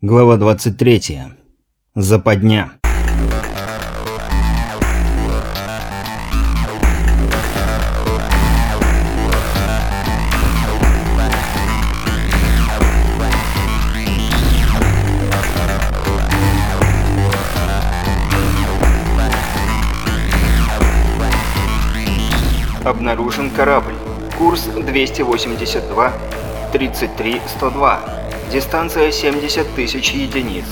Глава 23. Западня. Обнаружен корабль. Курс 282, 33, 102. Дистанция 70 тысяч единиц.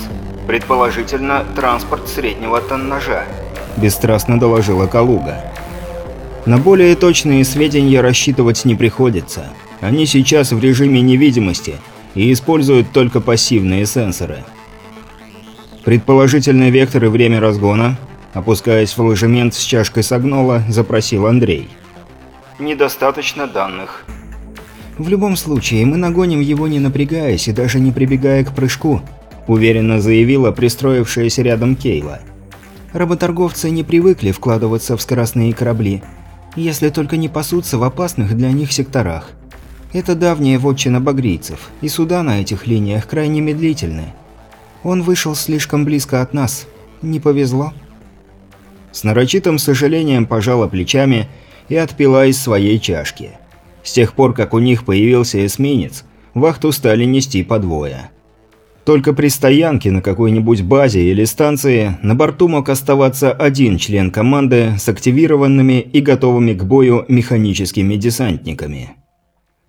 Предположительно, транспорт среднего тоннажа. Бесстрастно доложила Калуга. На более точные сведения рассчитывать не приходится. Они сейчас в режиме невидимости и используют только пассивные сенсоры. Предположительный вектор и время разгона, опускаясь в ложемент с чашкой согнола, запросил Андрей. Недостаточно данных. «В любом случае, мы нагоним его не напрягаясь и даже не прибегая к прыжку», уверенно заявила пристроившаяся рядом Кейла. «Работорговцы не привыкли вкладываться в скоростные корабли, если только не пасутся в опасных для них секторах. Это давняя вотчина багрийцев, и суда на этих линиях крайне медлительны. Он вышел слишком близко от нас. Не повезло». С нарочитым сожалением пожала плечами и отпила из своей чашки. С тех пор, как у них появился эсминец, вахту стали нести по двое. Только при стоянке на какой-нибудь базе или станции на борту мог оставаться один член команды с активированными и готовыми к бою механическими десантниками.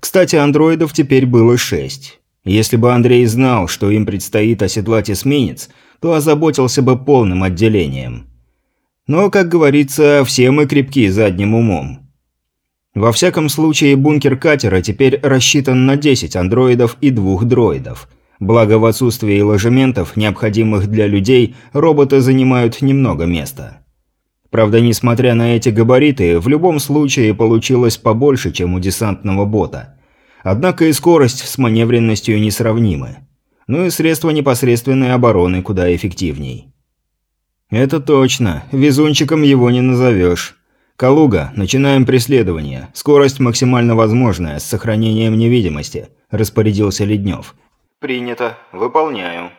Кстати, андроидов теперь было шесть. Если бы Андрей знал, что им предстоит оседлать эсминец, то озаботился бы полным отделением. Но, как говорится, все мы крепки задним умом. Во всяком случае, бункер катера теперь рассчитан на 10 андроидов и двух дроидов. Благо в отсутствии ложементов, необходимых для людей, роботы занимают немного места. Правда, несмотря на эти габариты, в любом случае получилось побольше, чем у десантного бота. Однако и скорость с маневренностью несравнимы. Ну и средства непосредственной обороны куда эффективней. «Это точно. Везунчиком его не назовешь. Калуга, начинаем преследование. Скорость максимально возможная, с сохранением невидимости», – распорядился Леднев. Принято. Выполняю.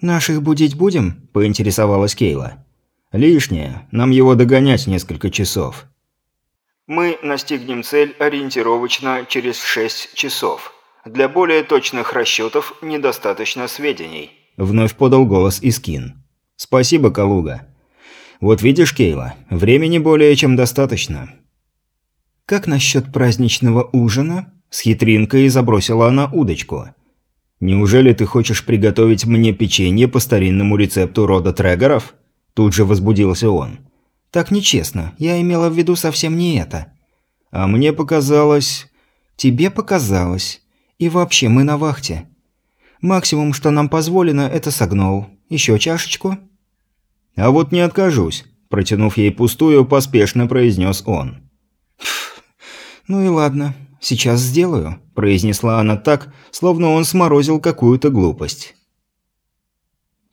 «Наших будить будем?» – поинтересовалась Кейла. «Лишнее. Нам его догонять несколько часов». Мы настигнем цель ориентировочно через 6 часов. Для более точных расчетов недостаточно сведений. Вновь подал голос Искин. «Спасибо, Калуга. Вот видишь, Кейла, времени более чем достаточно». «Как насчет праздничного ужина?» С хитринкой забросила она удочку. «Неужели ты хочешь приготовить мне печенье по старинному рецепту рода Трегоров?» Тут же возбудился он. «Так нечестно. Я имела в виду совсем не это». «А мне показалось...» «Тебе показалось. И вообще, мы на вахте. Максимум, что нам позволено, это согнол. Еще чашечку?» «А вот не откажусь», – протянув ей пустую, поспешно произнес он. «Ну и ладно, сейчас сделаю», – произнесла она так, словно он сморозил какую-то глупость.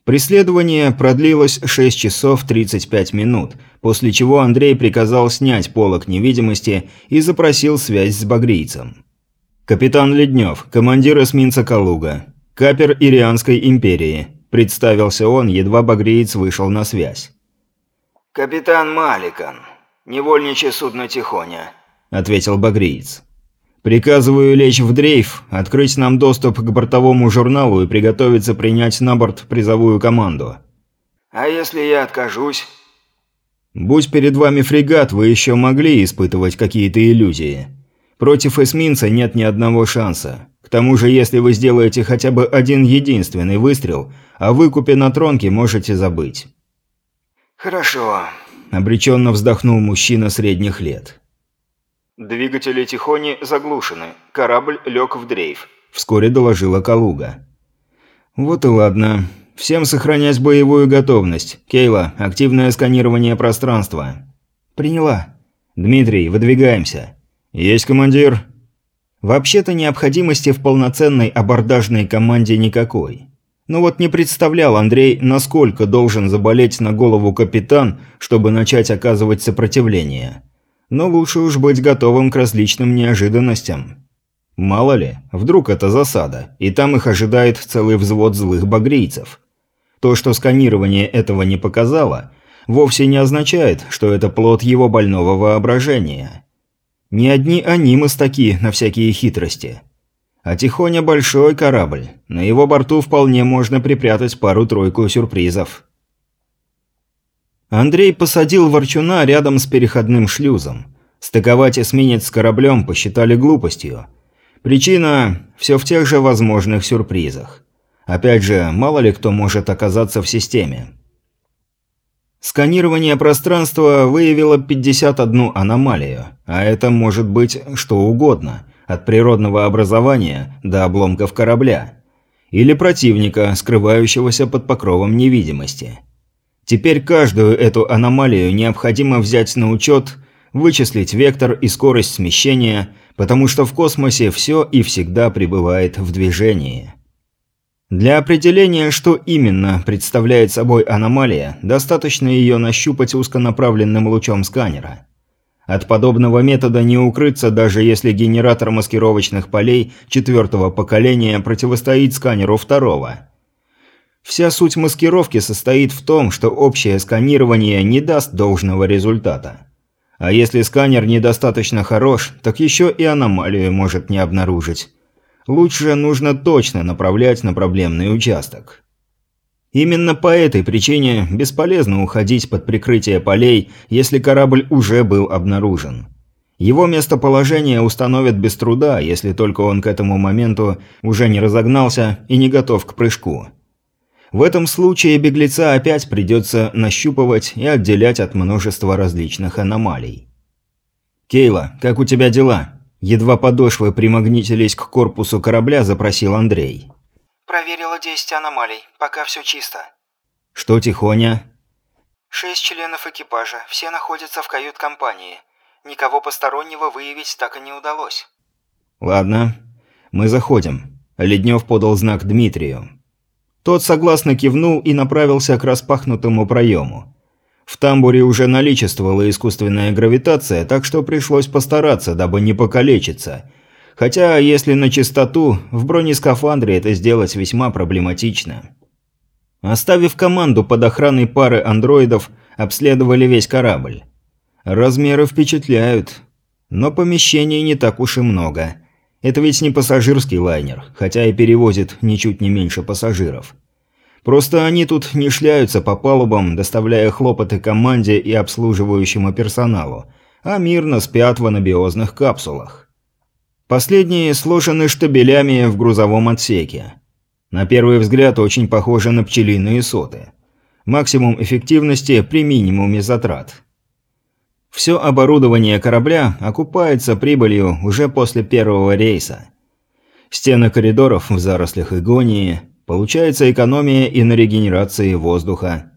Преследование продлилось 6 часов 35 минут, после чего Андрей приказал снять полок невидимости и запросил связь с багрийцем. «Капитан Леднев, командир эсминца «Калуга», капер Ирианской империи», Представился он, едва багреец вышел на связь. «Капитан Маликан, невольничье судно Тихоня», – ответил багреец. «Приказываю лечь в дрейф, открыть нам доступ к бортовому журналу и приготовиться принять на борт призовую команду». «А если я откажусь?» «Будь перед вами фрегат, вы еще могли испытывать какие-то иллюзии. Против эсминца нет ни одного шанса. К тому же, если вы сделаете хотя бы один единственный выстрел, о выкупе на тронке можете забыть». «Хорошо», – обреченно вздохнул мужчина средних лет. «Двигатели Тихони заглушены. Корабль лег в дрейф», – вскоре доложила Калуга. «Вот и ладно. Всем сохранять боевую готовность. Кейла, активное сканирование пространства». «Приняла». «Дмитрий, выдвигаемся». «Есть командир». Вообще-то необходимости в полноценной абордажной команде никакой. Но вот не представлял Андрей, насколько должен заболеть на голову капитан, чтобы начать оказывать сопротивление. Но лучше уж быть готовым к различным неожиданностям. Мало ли, вдруг это засада, и там их ожидает целый взвод злых багрийцев. То, что сканирование этого не показало, вовсе не означает, что это плод его больного воображения. Не одни они мастаки на всякие хитрости. А Тихоня большой корабль, на его борту вполне можно припрятать пару-тройку сюрпризов. Андрей посадил Ворчуна рядом с переходным шлюзом. Стыковать эсминец с кораблем посчитали глупостью. Причина – все в тех же возможных сюрпризах. Опять же, мало ли кто может оказаться в системе. Сканирование пространства выявило 51 аномалию, а это может быть что угодно, от природного образования до обломков корабля. Или противника, скрывающегося под покровом невидимости. Теперь каждую эту аномалию необходимо взять на учет, вычислить вектор и скорость смещения, потому что в космосе все и всегда пребывает в движении. Для определения, что именно представляет собой аномалия, достаточно ее нащупать узконаправленным лучом сканера. От подобного метода не укрыться, даже если генератор маскировочных полей четвертого поколения противостоит сканеру второго – Вся суть маскировки состоит в том, что общее сканирование не даст должного результата. А если сканер недостаточно хорош, так еще и аномалию может не обнаружить. Лучше нужно точно направлять на проблемный участок. Именно по этой причине бесполезно уходить под прикрытие полей, если корабль уже был обнаружен. Его местоположение установят без труда, если только он к этому моменту уже не разогнался и не готов к прыжку. В этом случае беглеца опять придется нащупывать и отделять от множества различных аномалий. «Кейла, как у тебя дела?» Едва подошвы примагнитились к корпусу корабля, запросил Андрей. «Проверила 10 аномалий, пока все чисто». «Что тихоня?» «Шесть членов экипажа, все находятся в кают-компании. Никого постороннего выявить так и не удалось». «Ладно, мы заходим». Леднев подал знак Дмитрию. Тот согласно кивнул и направился к распахнутому проему. В тамбуре уже наличествовала искусственная гравитация, так что пришлось постараться, дабы не покалечиться. Хотя, если на чистоту, в бронескафандре это сделать весьма проблематично. Оставив команду под охраной пары андроидов, обследовали весь корабль. Размеры впечатляют, но помещений не так уж и много – это ведь не пассажирский лайнер, хотя и перевозит ничуть не меньше пассажиров. Просто они тут не шляются по палубам, доставляя хлопоты команде и обслуживающему персоналу, а мирно спят в анабиозных капсулах. Последние сложены штабелями в грузовом отсеке. На первый взгляд очень похожи на пчелиные соты. Максимум эффективности при минимуме затрат. Все оборудование корабля окупается прибылью уже после первого рейса. Стены коридоров в зарослях игонии, получается экономия и на регенерации воздуха.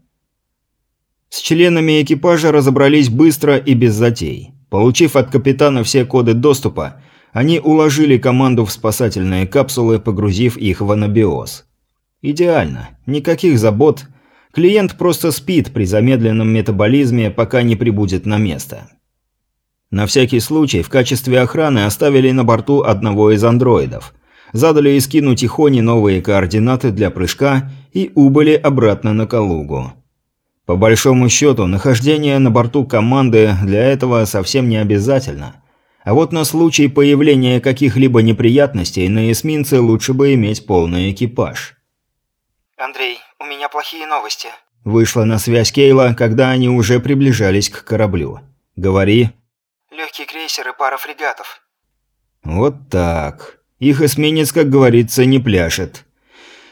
С членами экипажа разобрались быстро и без затей. Получив от капитана все коды доступа, они уложили команду в спасательные капсулы, погрузив их в анабиоз. Идеально. Никаких забот – Клиент просто спит при замедленном метаболизме, пока не прибудет на место. На всякий случай в качестве охраны оставили на борту одного из андроидов. Задали Искину Тихоне новые координаты для прыжка и убыли обратно на Калугу. По большому счету, нахождение на борту команды для этого совсем не обязательно. А вот на случай появления каких-либо неприятностей на эсминце лучше бы иметь полный экипаж. «Андрей, у меня плохие новости». Вышла на связь Кейла, когда они уже приближались к кораблю. «Говори». «Легкий крейсер и пара фрегатов». «Вот так. Их эсминец, как говорится, не пляшет.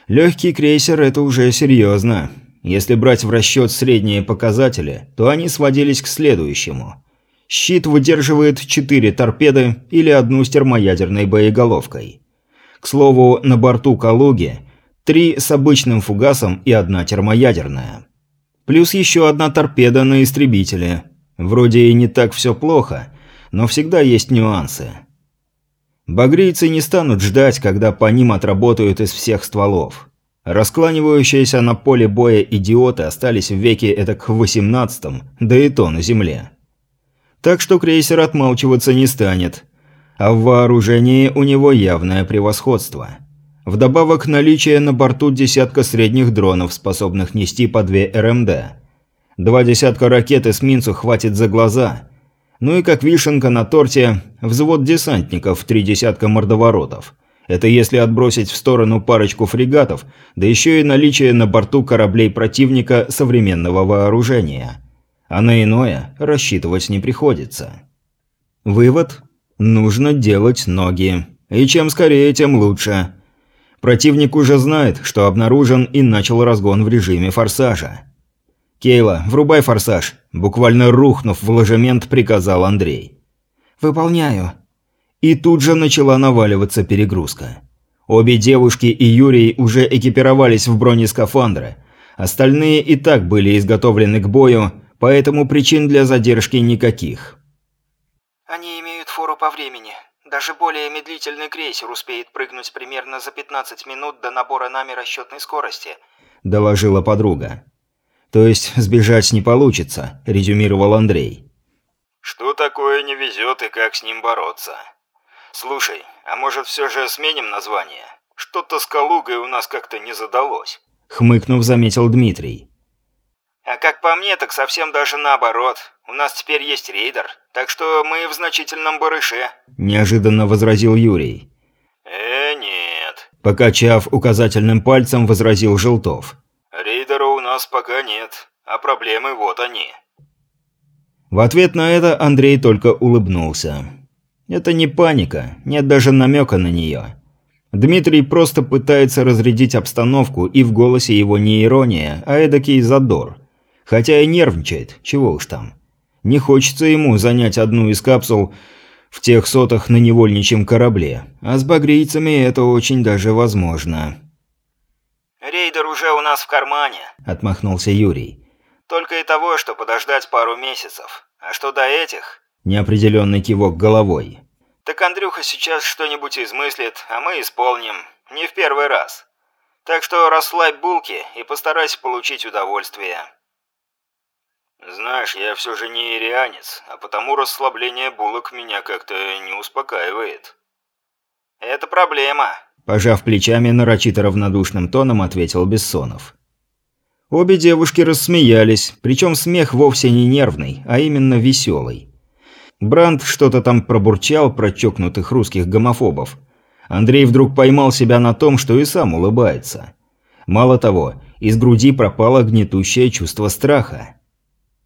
Легкий крейсер – это уже серьезно. Если брать в расчет средние показатели, то они сводились к следующему. Щит выдерживает 4 торпеды или одну с термоядерной боеголовкой. К слову, на борту «Калуги» Три с обычным фугасом и одна термоядерная. Плюс еще одна торпеда на истребителе. Вроде и не так все плохо, но всегда есть нюансы. Багрийцы не станут ждать, когда по ним отработают из всех стволов. Раскланивающиеся на поле боя идиоты остались в веке этак в 18 да и то на земле. Так что крейсер отмалчиваться не станет. а в вооружении у него явное превосходство. Вдобавок наличие на борту десятка средних дронов, способных нести по две РМД. Два десятка ракет эсминцу хватит за глаза. Ну и как вишенка на торте, взвод десантников, три десятка мордоворотов. Это если отбросить в сторону парочку фрегатов, да еще и наличие на борту кораблей противника современного вооружения. А на иное рассчитывать не приходится. Вывод – нужно делать ноги. И чем скорее, тем лучше. Противник уже знает, что обнаружен и начал разгон в режиме форсажа. «Кейла, врубай форсаж», – буквально рухнув в ложемент, приказал Андрей. «Выполняю». И тут же начала наваливаться перегрузка. Обе девушки и Юрий уже экипировались в бронескафандры. Остальные и так были изготовлены к бою, поэтому причин для задержки никаких. «Они имеют фору по времени. Даже более медлительный крейсер успеет прыгнуть примерно за 15 минут до набора нами расчетной скорости», – доложила подруга. «То есть сбежать не получится», – резюмировал Андрей. «Что такое не везет и как с ним бороться? Слушай, а может все же сменим название? Что-то с Калугой у нас как-то не задалось». Хмыкнув, заметил Дмитрий. А как по мне, так совсем даже наоборот. У нас теперь есть рейдер, так что мы в значительном барыше. Неожиданно возразил Юрий. Э, нет. Покачав указательным пальцем, возразил Желтов. Рейдера у нас пока нет, а проблемы вот они. В ответ на это Андрей только улыбнулся. Это не паника, нет даже намека на нее. Дмитрий просто пытается разрядить обстановку, и в голосе его не ирония, а эдакий задор – Хотя и нервничает, чего уж там. Не хочется ему занять одну из капсул в тех сотах на невольничьем корабле, а с багрийцами это очень даже возможно. «Рейдер уже у нас в кармане», – отмахнулся Юрий. «Только и того, что подождать пару месяцев. А что до этих?» Неопределенный кивок головой. «Так Андрюха сейчас что-нибудь измыслит, а мы исполним. Не в первый раз. Так что расслабь булки и постарайся получить удовольствие». «Знаешь, я все же не ирианец, а потому расслабление булок меня как-то не успокаивает». «Это проблема», – пожав плечами нарочито равнодушным тоном, ответил Бессонов. Обе девушки рассмеялись, причем смех вовсе не нервный, а именно веселый. Бранд что-то там пробурчал про чокнутых русских гомофобов. Андрей вдруг поймал себя на том, что и сам улыбается. Мало того, из груди пропало гнетущее чувство страха.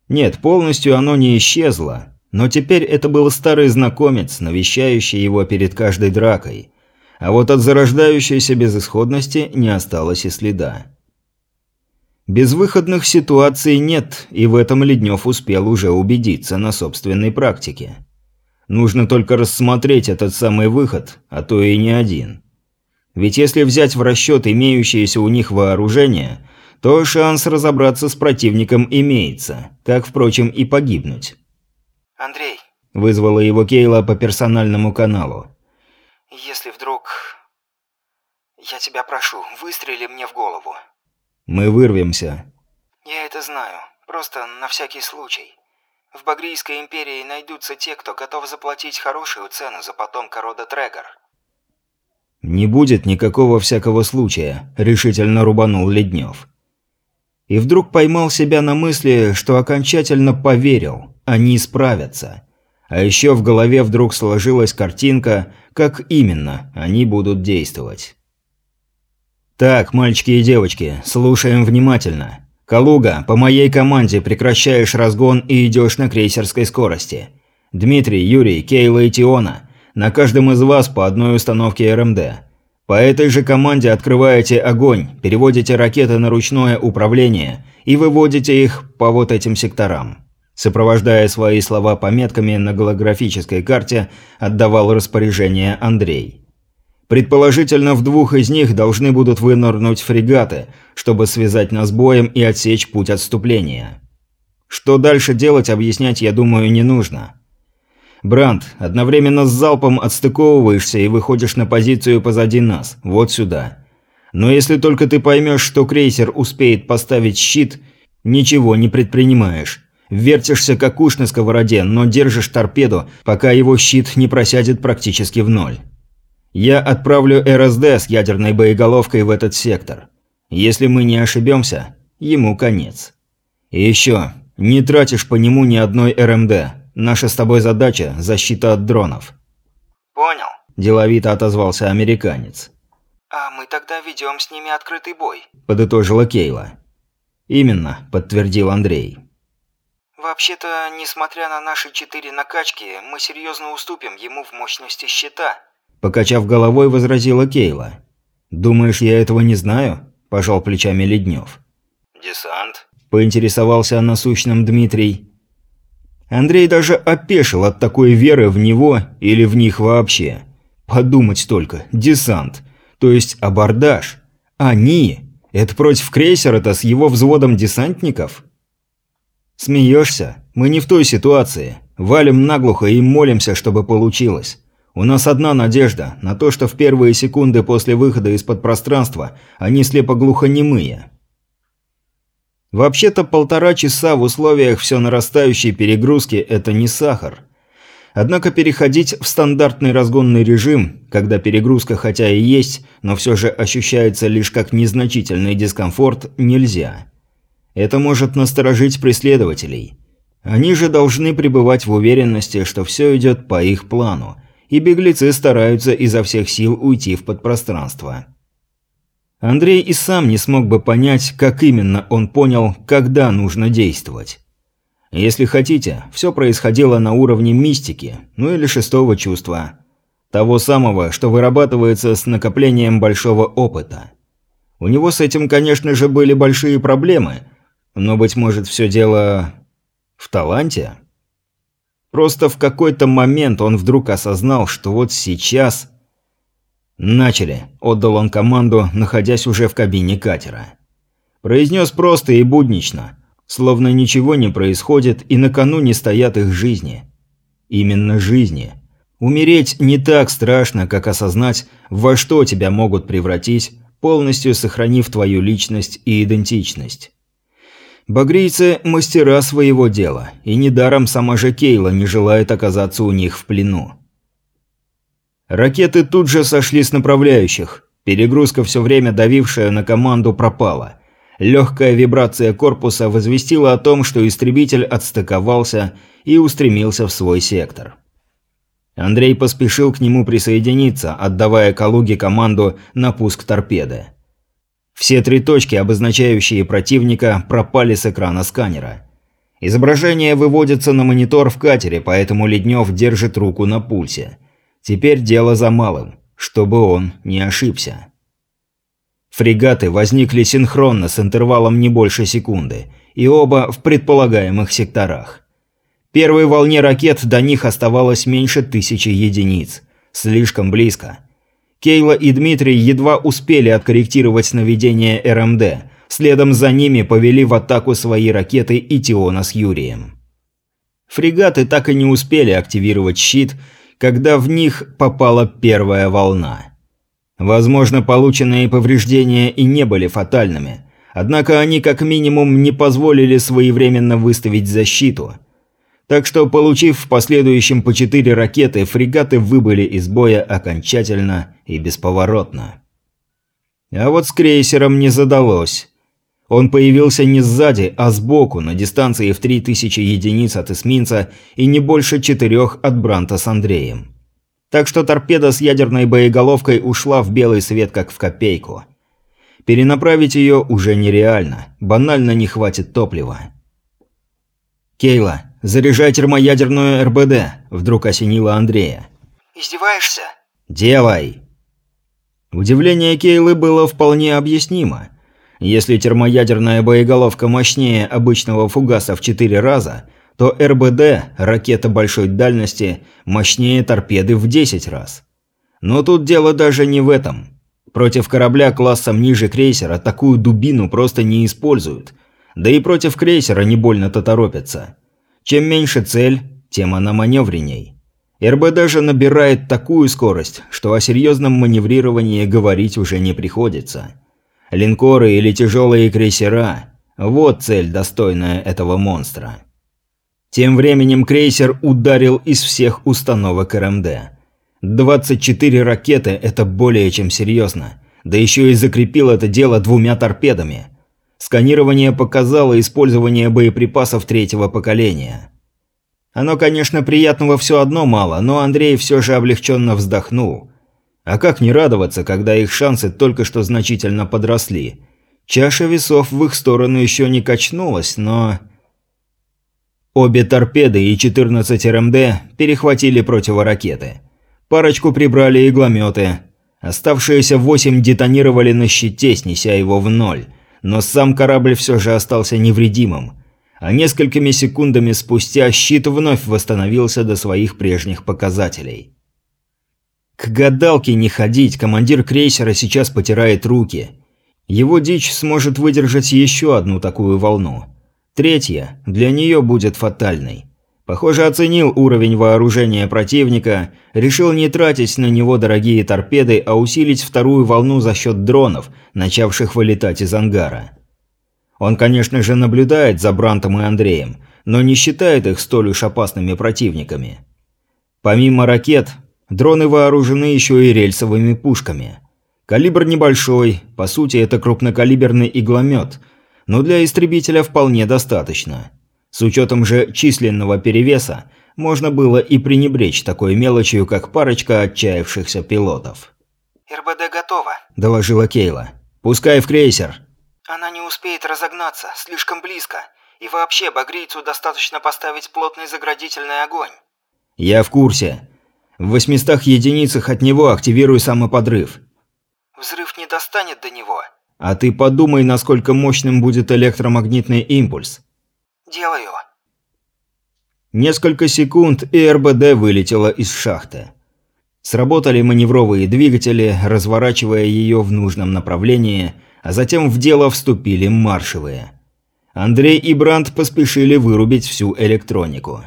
Нет, полностью оно не исчезло, но теперь это был старый знакомец, навещающий его перед каждой дракой. А вот от зарождающейся безысходности не осталось и следа. Безвыходных ситуаций нет, и в этом Леднев успел уже убедиться на собственной практике. Нужно только рассмотреть этот самый выход, а то и не один. Ведь если взять в расчет имеющееся у них вооружение – то шанс разобраться с противником имеется, как, впрочем, и погибнуть. «Андрей», – вызвала его Кейла по персональному каналу. «Если вдруг... Я тебя прошу, выстрели мне в голову». «Мы вырвемся». «Я это знаю, просто на всякий случай. В Багрийской империи найдутся те, кто готов заплатить хорошую цену за потомка рода Трегор». «Не будет никакого всякого случая», – решительно рубанул Леднев и вдруг поймал себя на мысли, что окончательно поверил, они справятся. А еще в голове вдруг сложилась картинка, как именно они будут действовать. «Так, мальчики и девочки, слушаем внимательно. Калуга, по моей команде прекращаешь разгон и идешь на крейсерской скорости. Дмитрий, Юрий, Кейла и Тиона, на каждом из вас по одной установке РМД. По этой же команде открываете огонь, переводите ракеты на ручное управление и выводите их по вот этим секторам. Сопровождая свои слова пометками на голографической карте, отдавал распоряжение Андрей. Предположительно, в двух из них должны будут вынырнуть фрегаты, чтобы связать нас боем и отсечь путь отступления. Что дальше делать, объяснять, я думаю, не нужно. Бранд, одновременно с залпом отстыковываешься и выходишь на позицию позади нас, вот сюда. Но если только ты поймешь, что крейсер успеет поставить щит, ничего не предпринимаешь. Вертишься как уж на сковороде, но держишь торпеду, пока его щит не просядет практически в ноль. Я отправлю РСД с ядерной боеголовкой в этот сектор. Если мы не ошибемся, ему конец. И еще, не тратишь по нему ни одной РМД. Наша с тобой задача – защита от дронов. Понял. Деловито отозвался американец. А мы тогда ведем с ними открытый бой. Подытожила Кейла. Именно, подтвердил Андрей. Вообще-то, несмотря на наши четыре накачки, мы серьезно уступим ему в мощности щита. Покачав головой, возразила Кейла. «Думаешь, я этого не знаю?» – пожал плечами Леднев. «Десант?» – поинтересовался о насущном Дмитрий. Андрей даже опешил от такой веры в него или в них вообще. Подумать только, десант, то есть абордаж. Они? Это против крейсера-то с его взводом десантников? Смеешься? Мы не в той ситуации. Валим наглухо и молимся, чтобы получилось. У нас одна надежда на то, что в первые секунды после выхода из-под пространства они слепо-глухонемые. Вообще-то полтора часа в условиях все нарастающей перегрузки – это не сахар. Однако переходить в стандартный разгонный режим, когда перегрузка хотя и есть, но все же ощущается лишь как незначительный дискомфорт, нельзя. Это может насторожить преследователей. Они же должны пребывать в уверенности, что все идет по их плану, и беглецы стараются изо всех сил уйти в подпространство. Андрей и сам не смог бы понять, как именно он понял, когда нужно действовать. Если хотите, все происходило на уровне мистики, ну или шестого чувства. Того самого, что вырабатывается с накоплением большого опыта. У него с этим, конечно же, были большие проблемы, но, быть может, все дело в таланте? Просто в какой-то момент он вдруг осознал, что вот сейчас... «Начали», – отдал он команду, находясь уже в кабине катера. Произнес просто и буднично, словно ничего не происходит и накануне стоят их жизни. Именно жизни. Умереть не так страшно, как осознать, во что тебя могут превратить, полностью сохранив твою личность и идентичность. Багрийцы – мастера своего дела, и недаром сама же Кейла не желает оказаться у них в плену. Ракеты тут же сошли с направляющих. Перегрузка, все время давившая на команду, пропала. Легкая вибрация корпуса возвестила о том, что истребитель отстыковался и устремился в свой сектор. Андрей поспешил к нему присоединиться, отдавая Калуге команду на пуск торпеды. Все три точки, обозначающие противника, пропали с экрана сканера. Изображение выводится на монитор в катере, поэтому Леднев держит руку на пульсе. Теперь дело за малым, чтобы он не ошибся. Фрегаты возникли синхронно с интервалом не больше секунды, и оба в предполагаемых секторах. Первой волне ракет до них оставалось меньше тысячи единиц. Слишком близко. Кейла и Дмитрий едва успели откорректировать наведение РМД. Следом за ними повели в атаку свои ракеты и Тиона с Юрием. Фрегаты так и не успели активировать щит, когда в них попала первая волна. Возможно, полученные повреждения и не были фатальными, однако они как минимум не позволили своевременно выставить защиту – так что, получив в последующем по четыре ракеты, фрегаты выбыли из боя окончательно и бесповоротно. А вот с крейсером не задалось. Он появился не сзади, а сбоку, на дистанции в 3000 единиц от эсминца и не больше четырех от Бранта с Андреем. Так что торпеда с ядерной боеголовкой ушла в белый свет как в копейку. Перенаправить ее уже нереально, банально не хватит топлива. «Кейла, заряжай термоядерную РБД», – вдруг осенила Андрея. «Издеваешься?» «Делай!» Удивление Кейлы было вполне объяснимо. Если термоядерная боеголовка мощнее обычного фугаса в 4 раза, то РБД, ракета большой дальности, мощнее торпеды в 10 раз. Но тут дело даже не в этом. Против корабля классом ниже крейсера такую дубину просто не используют, да и против крейсера не больно-то торопятся. Чем меньше цель, тем она маневренней. РБ даже набирает такую скорость, что о серьезном маневрировании говорить уже не приходится. Линкоры или тяжелые крейсера – вот цель, достойная этого монстра. Тем временем крейсер ударил из всех установок РМД. 24 ракеты – это более чем серьезно. Да еще и закрепил это дело двумя торпедами. Сканирование показало использование боеприпасов третьего поколения. Оно, конечно, приятного все одно мало, но Андрей все же облегченно вздохнул. А как не радоваться, когда их шансы только что значительно подросли? Чаша весов в их сторону еще не качнулась, но... Обе торпеды и 14 РМД перехватили противоракеты. Парочку прибрали иглометы. Оставшиеся восемь детонировали на щите, снеся его в ноль – но сам корабль все же остался невредимым, а несколькими секундами спустя щит вновь восстановился до своих прежних показателей. К гадалке не ходить, командир крейсера сейчас потирает руки. Его дичь сможет выдержать еще одну такую волну. Третья для нее будет фатальной. Похоже, оценил уровень вооружения противника, решил не тратить на него дорогие торпеды, а усилить вторую волну за счет дронов, начавших вылетать из ангара. Он, конечно же, наблюдает за Брантом и Андреем, но не считает их столь уж опасными противниками. Помимо ракет, дроны вооружены еще и рельсовыми пушками. Калибр небольшой, по сути это крупнокалиберный игломет, но для истребителя вполне достаточно. С учетом же численного перевеса, можно было и пренебречь такой мелочью, как парочка отчаявшихся пилотов. «РБД готова», – доложила Кейла. «Пускай в крейсер». «Она не успеет разогнаться, слишком близко. И вообще, багрийцу достаточно поставить плотный заградительный огонь». «Я в курсе. В 800 единицах от него активируй самоподрыв». «Взрыв не достанет до него». «А ты подумай, насколько мощным будет электромагнитный импульс. «Делаю». Несколько секунд, и РБД вылетела из шахты. Сработали маневровые двигатели, разворачивая ее в нужном направлении, а затем в дело вступили маршевые. Андрей и Бранд поспешили вырубить всю электронику.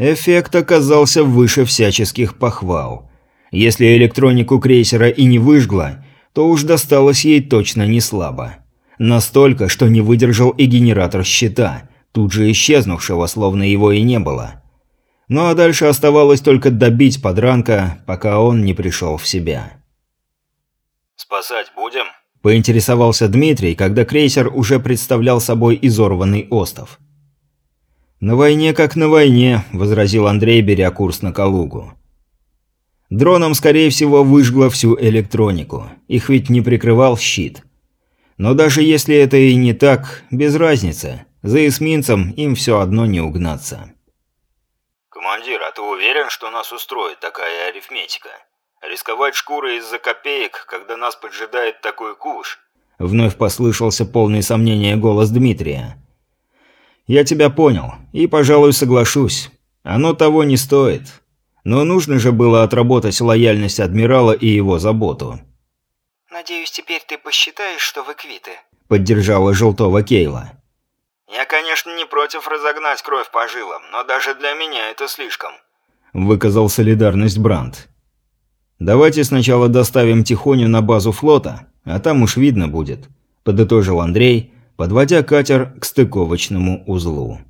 Эффект оказался выше всяческих похвал. Если электронику крейсера и не выжгла, то уж досталось ей точно не слабо. Настолько, что не выдержал и генератор щита, тут же исчезнувшего, словно его и не было. Ну а дальше оставалось только добить подранка, пока он не пришел в себя. «Спасать будем?» – поинтересовался Дмитрий, когда крейсер уже представлял собой изорванный остов. «На войне как на войне», – возразил Андрей, беря курс на Калугу. Дроном, скорее всего, выжгло всю электронику. Их ведь не прикрывал щит. Но даже если это и не так, без разницы. За эсминцем им все одно не угнаться. «Командир, а ты уверен, что нас устроит такая арифметика? Рисковать шкурой из-за копеек, когда нас поджидает такой куш?» Вновь послышался полный сомнения голос Дмитрия. «Я тебя понял, и, пожалуй, соглашусь. Оно того не стоит. Но нужно же было отработать лояльность адмирала и его заботу». «Надеюсь, теперь ты посчитаешь, что вы квиты», – поддержала Желтого Кейла. «Я, конечно, не против разогнать кровь по жилам, но даже для меня это слишком», – выказал солидарность Бранд. «Давайте сначала доставим Тихоню на базу флота, а там уж видно будет», – подытожил Андрей, подводя катер к стыковочному узлу.